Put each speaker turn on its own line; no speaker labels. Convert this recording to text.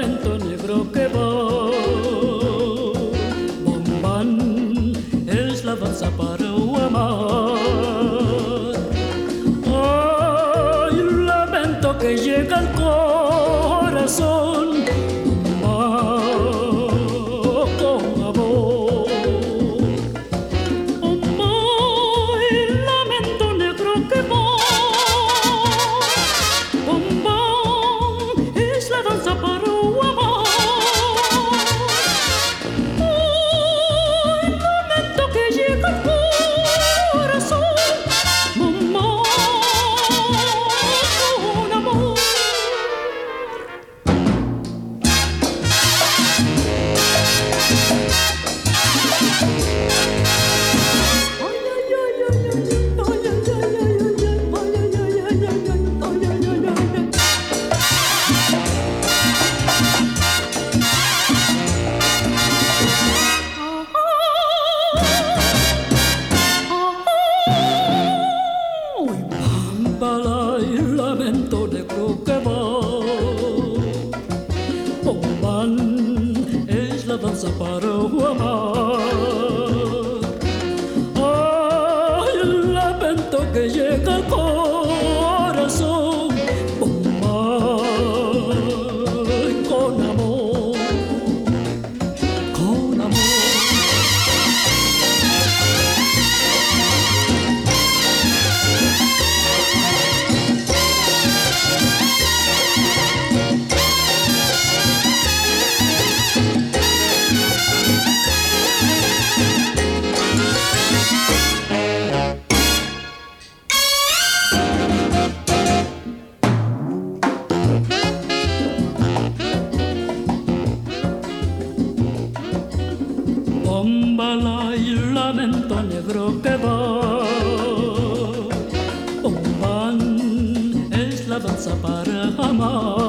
lamento negro que va. Bombán es la danza para amar. Ay, lamento que llega al corazón Es la danza para o amor Ai, lamento que llega con Umbala y lamento negro que va. Umban es la danza para amar.